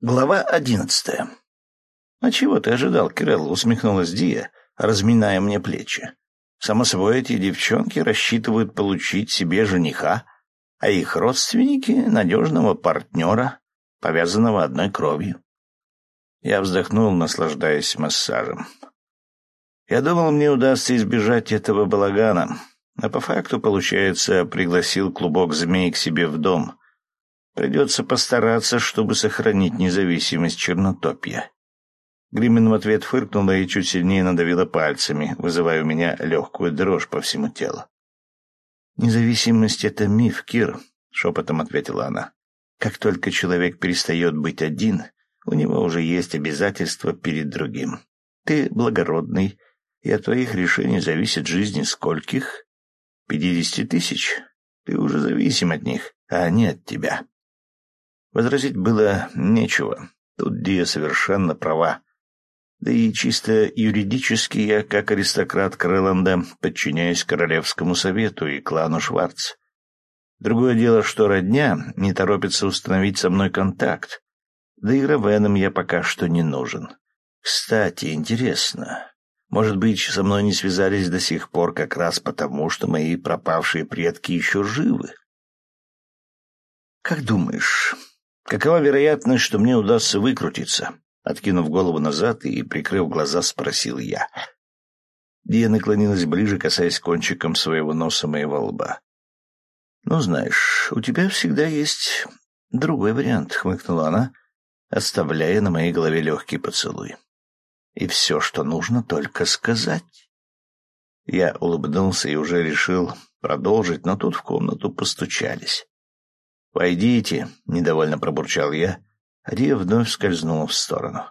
Глава одиннадцатая. «А чего ты ожидал, Кирелл?» — усмехнулась Дия, разминая мне плечи. «Само собой, эти девчонки рассчитывают получить себе жениха, а их родственники — надежного партнера, повязанного одной кровью». Я вздохнул, наслаждаясь массажем. Я думал, мне удастся избежать этого балагана, а по факту, получается, пригласил клубок змей к себе в дом, Придется постараться, чтобы сохранить независимость Чернотопья. Гримин в ответ фыркнула и чуть сильнее надавила пальцами, вызывая у меня легкую дрожь по всему телу. «Независимость — это миф, Кир», — шепотом ответила она. «Как только человек перестает быть один, у него уже есть обязательства перед другим. Ты благородный, и от твоих решений зависит жизнь скольких? Пятидесяти тысяч? Ты уже зависим от них, а они от тебя. Возразить было нечего. Тут Дия совершенно права. Да и чисто юридически я, как аристократ Крэланда, подчиняюсь Королевскому совету и клану Шварц. Другое дело, что родня не торопится установить со мной контакт. Да и Равенам я пока что не нужен. Кстати, интересно. Может быть, со мной не связались до сих пор как раз потому, что мои пропавшие предки еще живы? Как думаешь, Какова вероятность, что мне удастся выкрутиться? Откинув голову назад и прикрыв глаза, спросил я. Дия наклонилась ближе, касаясь кончиком своего носа моего лба. «Ну, знаешь, у тебя всегда есть другой вариант», — хмыкнула она, оставляя на моей голове легкий поцелуй. «И все, что нужно, только сказать». Я улыбнулся и уже решил продолжить, но тут в комнату постучались. «Войдите», — недовольно пробурчал я, а вновь скользнула в сторону.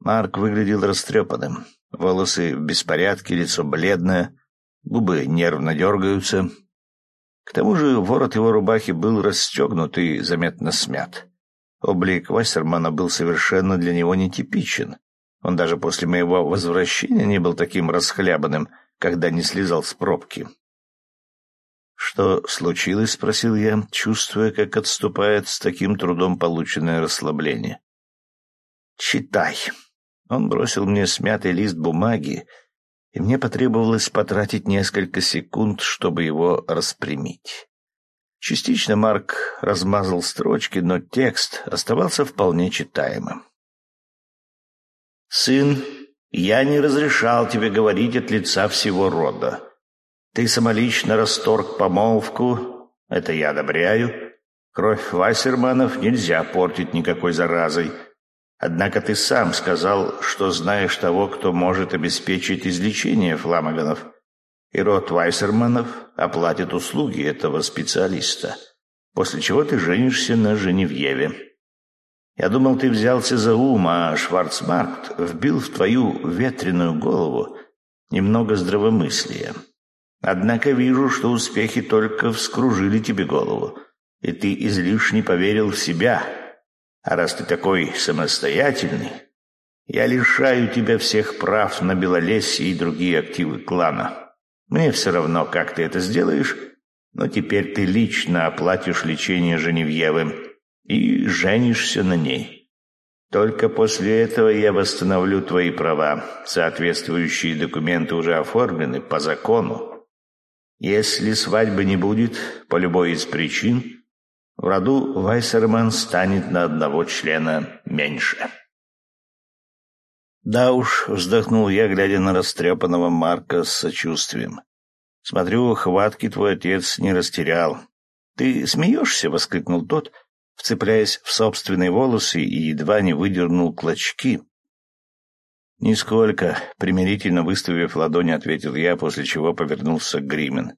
Марк выглядел растрепанным. Волосы в беспорядке, лицо бледное, губы нервно дергаются. К тому же ворот его рубахи был расстегнут и заметно смят. Облик Вассермана был совершенно для него нетипичен. Он даже после моего возвращения не был таким расхлябанным, когда не слезал с пробки. «Что случилось?» — спросил я, чувствуя, как отступает с таким трудом полученное расслабление. «Читай». Он бросил мне смятый лист бумаги, и мне потребовалось потратить несколько секунд, чтобы его распрямить. Частично Марк размазал строчки, но текст оставался вполне читаемым. «Сын, я не разрешал тебе говорить от лица всего рода. Ты самолично расторг помолвку, это я одобряю. Кровь Вассерманов нельзя портить никакой заразой. Однако ты сам сказал, что знаешь того, кто может обеспечить излечение фламаганов, и род Вайсерманов оплатит услуги этого специалиста, после чего ты женишься на Женевьеве. Я думал, ты взялся за ум, а Шварцмаркт вбил в твою ветреную голову немного здравомыслия. Однако вижу, что успехи только вскружили тебе голову, и ты излишне поверил в себя. А раз ты такой самостоятельный, я лишаю тебя всех прав на Белолесье и другие активы клана. Мне все равно, как ты это сделаешь, но теперь ты лично оплатишь лечение Женевьевы и женишься на ней. Только после этого я восстановлю твои права. Соответствующие документы уже оформлены по закону. Если свадьбы не будет, по любой из причин, в роду Вайсерман станет на одного члена меньше. Да уж, вздохнул я, глядя на растрепанного Марка с сочувствием. Смотрю, хватки твой отец не растерял. Ты смеешься? воскликнул тот, вцепляясь в собственные волосы и едва не выдернул клочки, «Нисколько», — примирительно выставив ладони, ответил я, после чего повернулся к Гримен.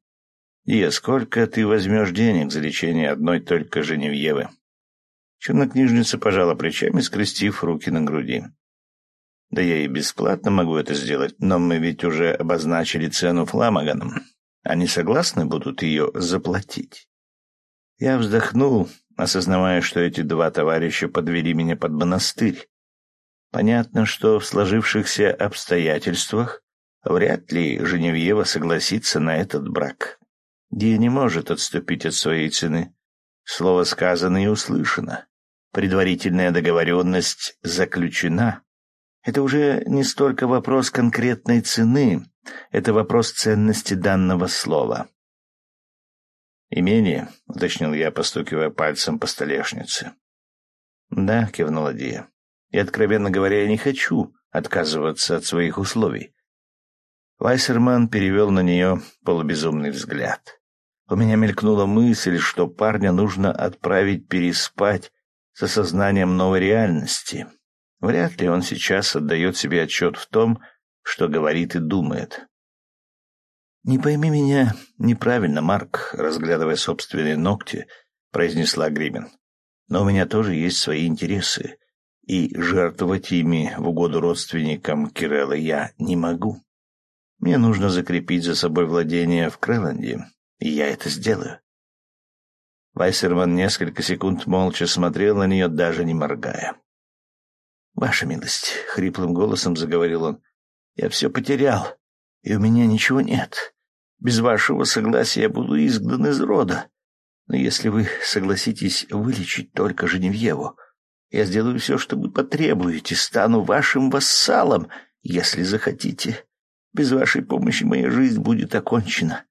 «Ия, сколько ты возьмешь денег за лечение одной только Женевьевы?» Чернокнижница пожала плечами, скрестив руки на груди. «Да я и бесплатно могу это сделать, но мы ведь уже обозначили цену фламаганам. Они согласны будут ее заплатить?» Я вздохнул, осознавая, что эти два товарища подвели меня под монастырь. Понятно, что в сложившихся обстоятельствах вряд ли Женевьева согласится на этот брак. Дия не может отступить от своей цены. Слово сказано и услышано. предварительная договоренность заключена, это уже не столько вопрос конкретной цены, это вопрос ценности данного слова. «Имение», — уточнил я, постукивая пальцем по столешнице. «Да», — кивнула Дия. «И, откровенно говоря, я не хочу отказываться от своих условий». Вайсерман перевел на нее полубезумный взгляд. У меня мелькнула мысль, что парня нужно отправить переспать с осознанием новой реальности. Вряд ли он сейчас отдает себе отчет в том, что говорит и думает. «Не пойми меня неправильно, Марк», — разглядывая собственные ногти, произнесла Гримин. «Но у меня тоже есть свои интересы, и жертвовать ими в угоду родственникам Кирелла я не могу. Мне нужно закрепить за собой владение в Крэланде, и я это сделаю». Вайсерман несколько секунд молча смотрел на нее, даже не моргая. «Ваша милость», — хриплым голосом заговорил он, — «я все потерял и у меня ничего нет. Без вашего согласия я буду изгнан из рода. Но если вы согласитесь вылечить только Женевьеву, я сделаю все, что вы потребуете, стану вашим вассалом, если захотите. Без вашей помощи моя жизнь будет окончена.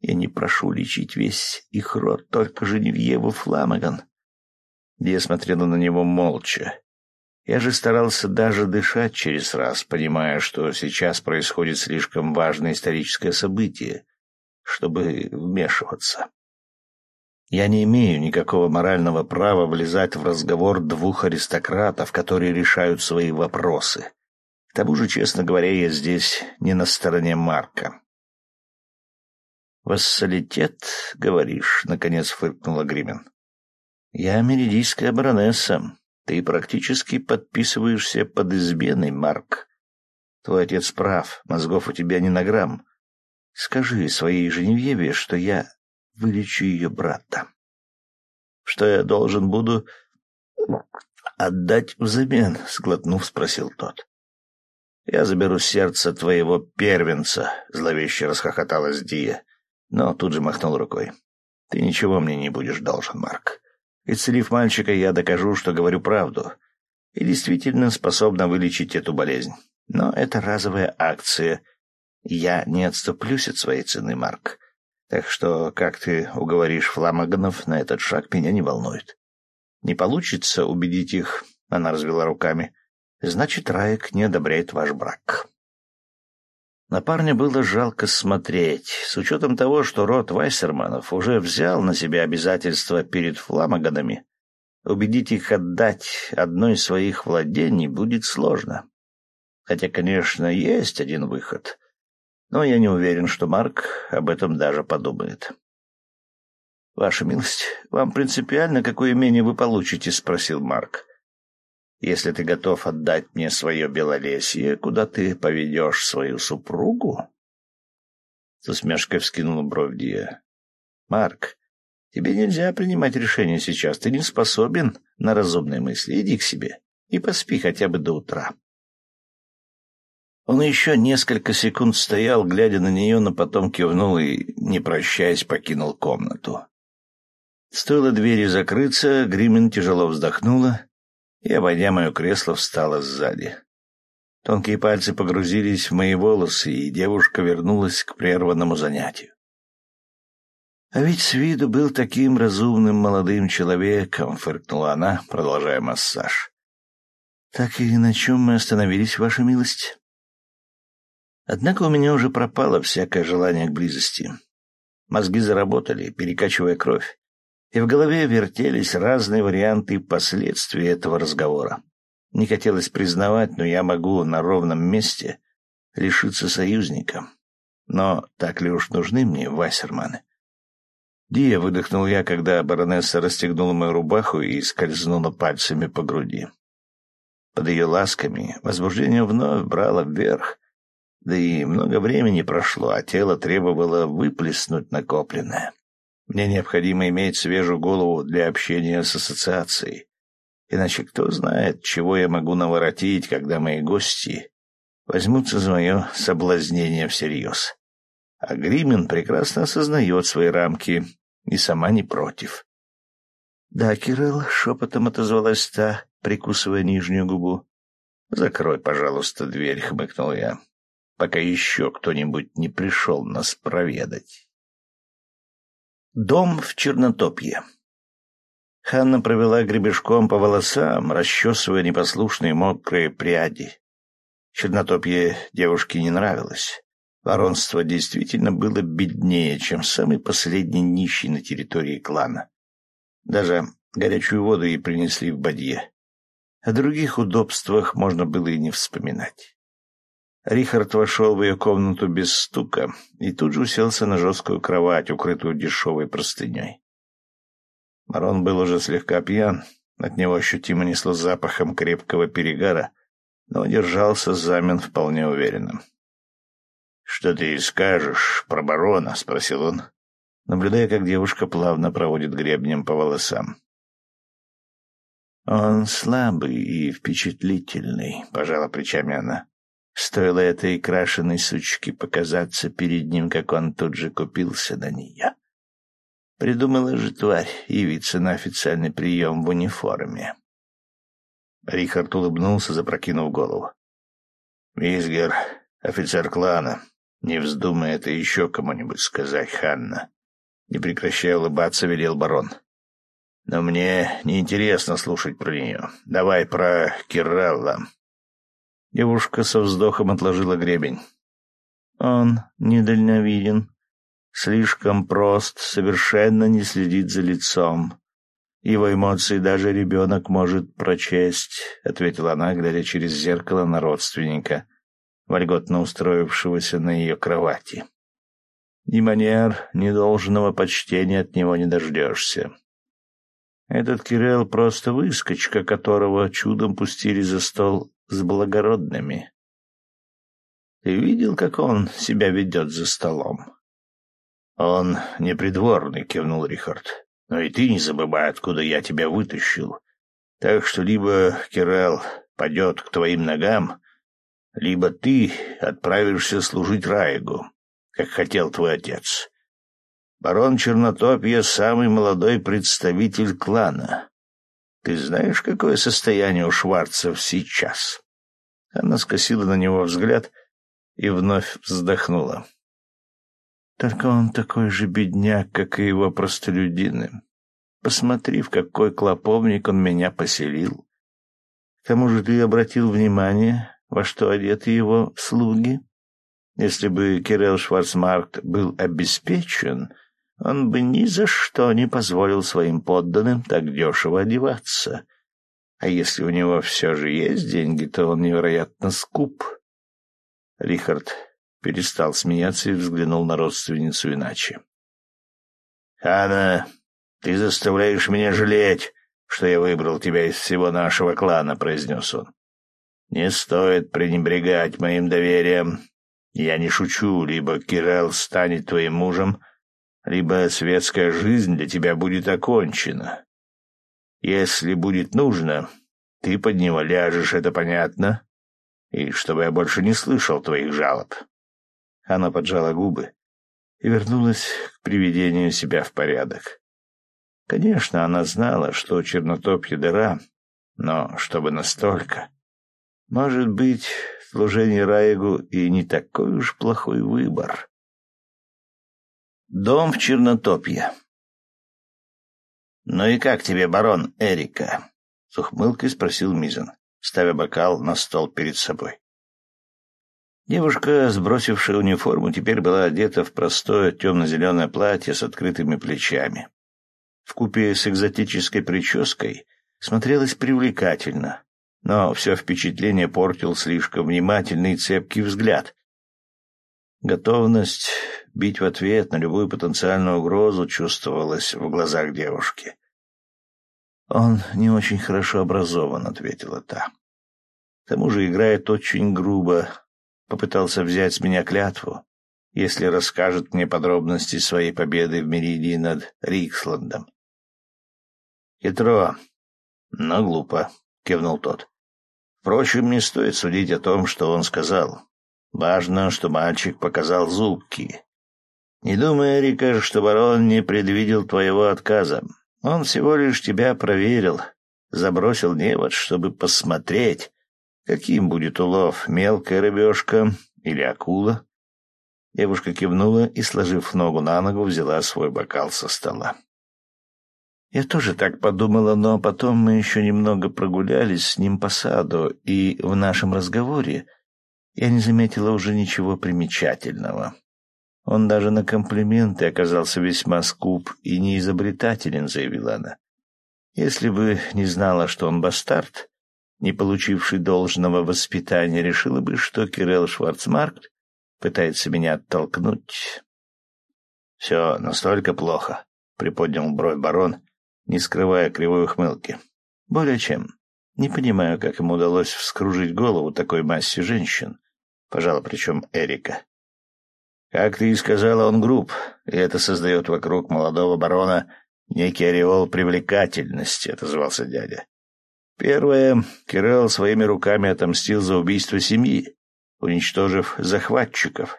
Я не прошу лечить весь их род, только Женевьеву Фламаган. Я смотрела на него молча. Я же старался даже дышать через раз, понимая, что сейчас происходит слишком важное историческое событие, чтобы вмешиваться. Я не имею никакого морального права влезать в разговор двух аристократов, которые решают свои вопросы. К тому же, честно говоря, я здесь не на стороне Марка. «Вассалитет, говоришь?» — наконец фыркнула Гримен. «Я меридийская баронесса, ты практически подписываешься под изменой, Марк. Твой отец прав, мозгов у тебя не на грамм. Скажи своей Женевьеве, что я вылечу ее брата. Что я должен буду отдать взамен, сглотнув, спросил тот. Я заберу сердце твоего первенца, зловеще расхохоталась Дия, но тут же махнул рукой. Ты ничего мне не будешь должен, Марк. Исцелив мальчика, я докажу, что говорю правду и действительно способна вылечить эту болезнь. Но это разовая акция. Я не отступлюсь от своей цены, Марк. Так что, как ты уговоришь фламаганов на этот шаг, меня не волнует. Не получится убедить их, — она развела руками, — значит, Раек не одобряет ваш брак. На парня было жалко смотреть, с учетом того, что род Вайсерманов уже взял на себя обязательства перед фламаганами. Убедить их отдать одно из своих владений будет сложно. Хотя, конечно, есть один выход. Но я не уверен, что Марк об этом даже подумает. «Ваша милость, вам принципиально какое имение вы получите?» — спросил Марк. Если ты готов отдать мне свое белолесье, куда ты поведешь свою супругу? С усмешкой вскинула бровь Дия. Марк, тебе нельзя принимать решение сейчас. Ты не способен на разумные мысли. Иди к себе и поспи хотя бы до утра. Он еще несколько секунд стоял, глядя на нее, но потом кивнул и, не прощаясь, покинул комнату. Стоило двери закрыться, Гримен тяжело вздохнула и, обойдя мое кресло, встала сзади. Тонкие пальцы погрузились в мои волосы, и девушка вернулась к прерванному занятию. «А ведь с виду был таким разумным молодым человеком», — фыркнула она, продолжая массаж. «Так и на чем мы остановились, ваша милость?» Однако у меня уже пропало всякое желание к близости. Мозги заработали, перекачивая кровь и в голове вертелись разные варианты последствий этого разговора. Не хотелось признавать, но я могу на ровном месте лишиться союзника. Но так ли уж нужны мне Вассерманы? «Дия», — выдохнул я, когда баронесса расстегнула мою рубаху и скользнула пальцами по груди. Под ее ласками возбуждение вновь брало вверх, да и много времени прошло, а тело требовало выплеснуть накопленное. Мне необходимо иметь свежую голову для общения с ассоциацией. Иначе кто знает, чего я могу наворотить, когда мои гости возьмутся за мое соблазнение всерьез. А Гримен прекрасно осознает свои рамки и сама не против. «Да, Кирилл», — шепотом отозвалась та, прикусывая нижнюю губу. «Закрой, пожалуйста, дверь», — хмыкнул я, «пока еще кто-нибудь не пришел нас проведать». Дом в Чернотопье. Ханна провела гребешком по волосам, расчесывая непослушные мокрые пряди. Чернотопье девушке не нравилось. Воронство действительно было беднее, чем самый последний нищий на территории клана. Даже горячую воду ей принесли в бадье. О других удобствах можно было и не вспоминать. Рихард вошел в ее комнату без стука и тут же уселся на жесткую кровать, укрытую дешевой простыней. Марон был уже слегка пьян, от него ощутимо несло запахом крепкого перегара, но держался замен вполне уверенным. — Что ты скажешь про барона? — спросил он, наблюдая, как девушка плавно проводит гребнем по волосам. «Он слабый и впечатлительный», — пожала плечами она. Стоило этой крашеной сучке показаться перед ним, как он тут же купился на нее. Придумала же тварь явиться на официальный прием в униформе. Рихард улыбнулся, запрокинув голову. «Визгер, офицер клана, не вздумай это еще кому-нибудь сказать, Ханна». Не прекращая улыбаться, велел барон. «Но мне неинтересно слушать про нее. Давай про Кирелла». Девушка со вздохом отложила гребень. «Он недальновиден, слишком прост, совершенно не следит за лицом. Его эмоции даже ребенок может прочесть», — ответила она, глядя через зеркало на родственника, вольготно устроившегося на ее кровати. Ни манер, ни должного почтения от него не дождешься. Этот Кирилл просто выскочка, которого чудом пустили за стол с благородными. Ты видел, как он себя ведет за столом? Он непридворный, кивнул Рихард. Но и ты не забывай, откуда я тебя вытащил. Так что либо Кирелл падет к твоим ногам, либо ты отправишься служить Раегу, как хотел твой отец. Барон Чернотопья — самый молодой представитель клана. Ты знаешь, какое состояние у Шварцев сейчас?» Она скосила на него взгляд и вновь вздохнула. «Только он такой же бедняк, как и его простолюдины. Посмотри, в какой клоповник он меня поселил. К тому же ты обратил внимание, во что одеты его слуги? Если бы Кирилл Шварцмаркт был обеспечен, он бы ни за что не позволил своим подданным так дешево одеваться. А если у него все же есть деньги, то он невероятно скуп. Рихард перестал смеяться и взглянул на родственницу иначе. — Анна, ты заставляешь меня жалеть, что я выбрал тебя из всего нашего клана, — произнес он. — Не стоит пренебрегать моим доверием. Я не шучу, либо Кирелл станет твоим мужем, либо светская жизнь для тебя будет окончена. Если будет нужно, ты под него ляжешь, это понятно? И чтобы я больше не слышал твоих жалоб. Она поджала губы и вернулась к приведению себя в порядок. Конечно, она знала, что чернотопье дыра, но чтобы настолько... Может быть, служение Раегу и не такой уж плохой выбор. Дом в Чернотопье. «Ну и как тебе, барон Эрика?» — с ухмылкой спросил Мизен, ставя бокал на стол перед собой. Девушка, сбросившая униформу, теперь была одета в простое темно-зеленое платье с открытыми плечами. В купе с экзотической прической смотрелась привлекательно, но все впечатление портил слишком внимательный и цепкий взгляд, Готовность бить в ответ на любую потенциальную угрозу чувствовалась в глазах девушки. «Он не очень хорошо образован», — ответила та. «К тому же играет очень грубо. Попытался взять с меня клятву, если расскажет мне подробности своей победы в Меридии над Риксландом». «Хитро, но глупо», — кивнул тот. «Впрочем, не стоит судить о том, что он сказал. Важно, что мальчик показал зубки. Не думай, Эрика, что барон не предвидел твоего отказа. Он всего лишь тебя проверил, забросил невод, чтобы посмотреть, каким будет улов, мелкая рыбешка или акула. Девушка кивнула и, сложив ногу на ногу, взяла свой бокал со стола. Я тоже так подумала, но потом мы еще немного прогулялись с ним по саду, и в нашем разговоре я не заметила уже ничего примечательного. Он даже на комплименты оказался весьма скуп и неизобретателен, заявила она. Если бы не знала, что он бастард, не получивший должного воспитания, решила бы, что Кирилл Шварцмаркт пытается меня оттолкнуть. — Все настолько плохо, — приподнял бровь барон, не скрывая кривой ухмылки. — Более чем. Не понимаю, как ему удалось вскружить голову такой массе женщин. Пожала причем Эрика. Как ты и сказала, он груб, и это создает вокруг молодого барона некий ореол привлекательности, — отозвался дядя. Первое, Кирилл своими руками отомстил за убийство семьи, уничтожив захватчиков.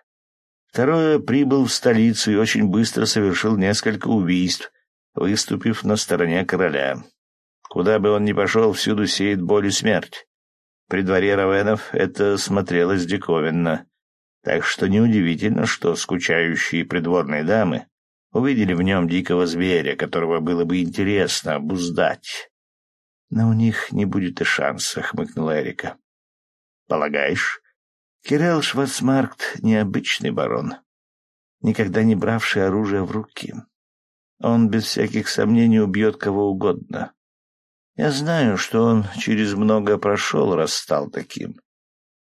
Второе, прибыл в столицу и очень быстро совершил несколько убийств, выступив на стороне короля. Куда бы он ни пошел, всюду сеет боль и смерть. При дворе Равенов это смотрелось диковинно. Так что неудивительно, что скучающие придворные дамы увидели в нем дикого зверя, которого было бы интересно обуздать. Но у них не будет и шанса, — хмыкнула Эрика. — Полагаешь? Кирилл Шварцмаркт — необычный барон, никогда не бравший оружие в руки. Он без всяких сомнений убьет кого угодно. Я знаю, что он через много прошел, раз стал таким.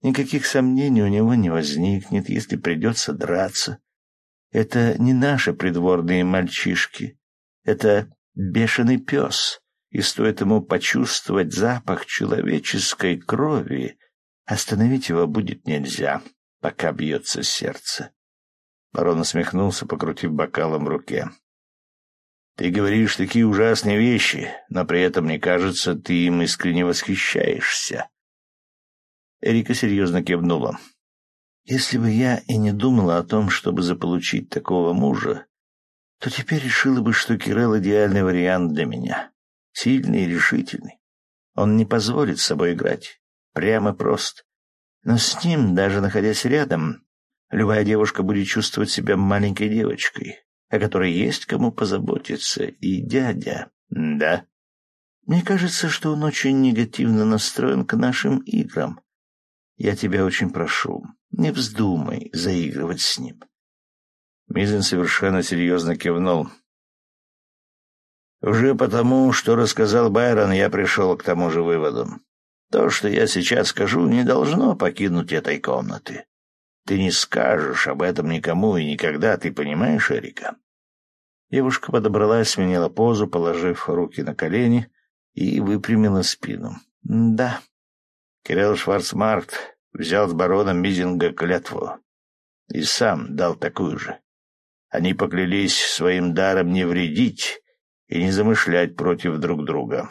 Никаких сомнений у него не возникнет, если придется драться. Это не наши придворные мальчишки. Это бешеный пес, и стоит ему почувствовать запах человеческой крови, остановить его будет нельзя, пока бьется сердце. Барон усмехнулся, покрутив бокалом в руке. «Ты говоришь такие ужасные вещи, но при этом, мне кажется, ты им искренне восхищаешься. Эрика серьезно кивнула. «Если бы я и не думала о том, чтобы заполучить такого мужа, то теперь решила бы, что Кирелл — идеальный вариант для меня. Сильный и решительный. Он не позволит с собой играть. Прямо прост. Но с ним, даже находясь рядом, любая девушка будет чувствовать себя маленькой девочкой, о которой есть кому позаботиться. И дядя... Да. Мне кажется, что он очень негативно настроен к нашим играм. Я тебя очень прошу, не вздумай заигрывать с ним. Мизин совершенно серьезно кивнул. Уже потому, что рассказал Байрон, я пришел к тому же выводу. То, что я сейчас скажу, не должно покинуть этой комнаты. Ты не скажешь об этом никому и никогда, ты понимаешь, Эрика? Девушка подобралась, сменила позу, положив руки на колени и выпрямила спину. Да, Кирилл Шварцмаркт взял с бароном Мизинга клятву и сам дал такую же. Они поклялись своим даром не вредить и не замышлять против друг друга.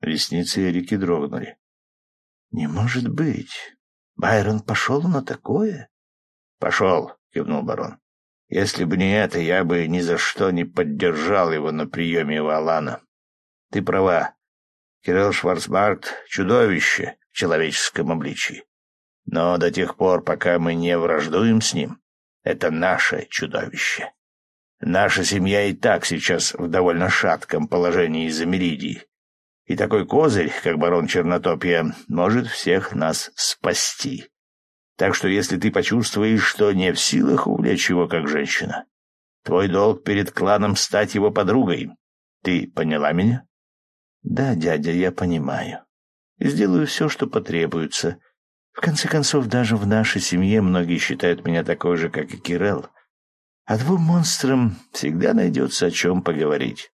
Ресницы Эрики дрогнули. — Не может быть. Байрон пошел на такое? — Пошел, — кивнул барон. — Если бы не это, я бы ни за что не поддержал его на приеме у Алана. Ты права. Кирилл Шварцбарт — чудовище, человеческом обличии. Но до тех пор, пока мы не враждуем с ним, это наше чудовище. Наша семья и так сейчас в довольно шатком положении из-за Меридии. И такой козырь, как барон Чернотопья, может всех нас спасти. Так что если ты почувствуешь, что не в силах увлечь его как женщина, твой долг перед кланом стать его подругой. Ты поняла меня? Да, дядя, я понимаю сделаю все, что потребуется. В конце концов, даже в нашей семье многие считают меня такой же, как и Кирелл. А двум монстрам всегда найдется о чем поговорить.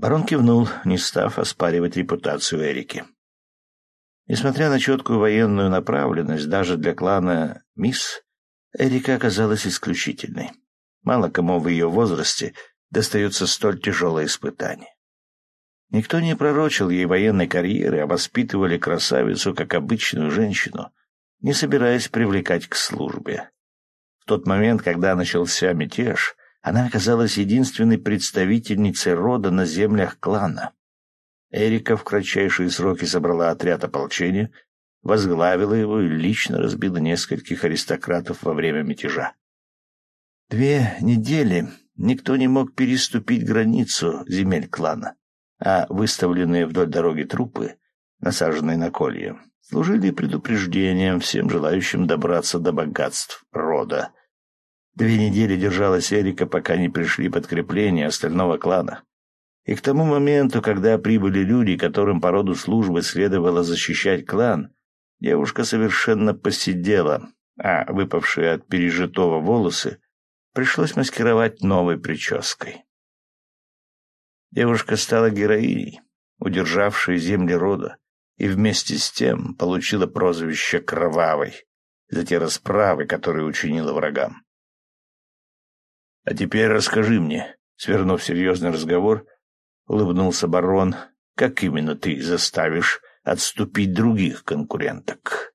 Барон кивнул, не став оспаривать репутацию Эрики. Несмотря на четкую военную направленность, даже для клана Мисс, Эрика оказалась исключительной. Мало кому в ее возрасте достается столь тяжелое испытание. Никто не пророчил ей военной карьеры, а воспитывали красавицу как обычную женщину, не собираясь привлекать к службе. В тот момент, когда начался мятеж, она оказалась единственной представительницей рода на землях клана. Эрика в кратчайшие сроки собрала отряд ополчения, возглавила его и лично разбила нескольких аристократов во время мятежа. Две недели никто не мог переступить границу земель клана, а выставленные вдоль дороги трупы, насаженные на колья, служили предупреждением всем желающим добраться до богатств рода. Две недели держалась Эрика, пока не пришли подкрепления остального клана. И к тому моменту, когда прибыли люди, которым по роду службы следовало защищать клан, девушка совершенно посидела, а выпавшие от пережитого волосы пришлось маскировать новой прической. Девушка стала героиней, удержавшей земли рода, и вместе с тем получила прозвище «Кровавой» за те расправы, которые учинила врагам. «А теперь расскажи мне», — свернув серьезный разговор, улыбнулся барон, «как именно ты заставишь отступить других конкуренток?»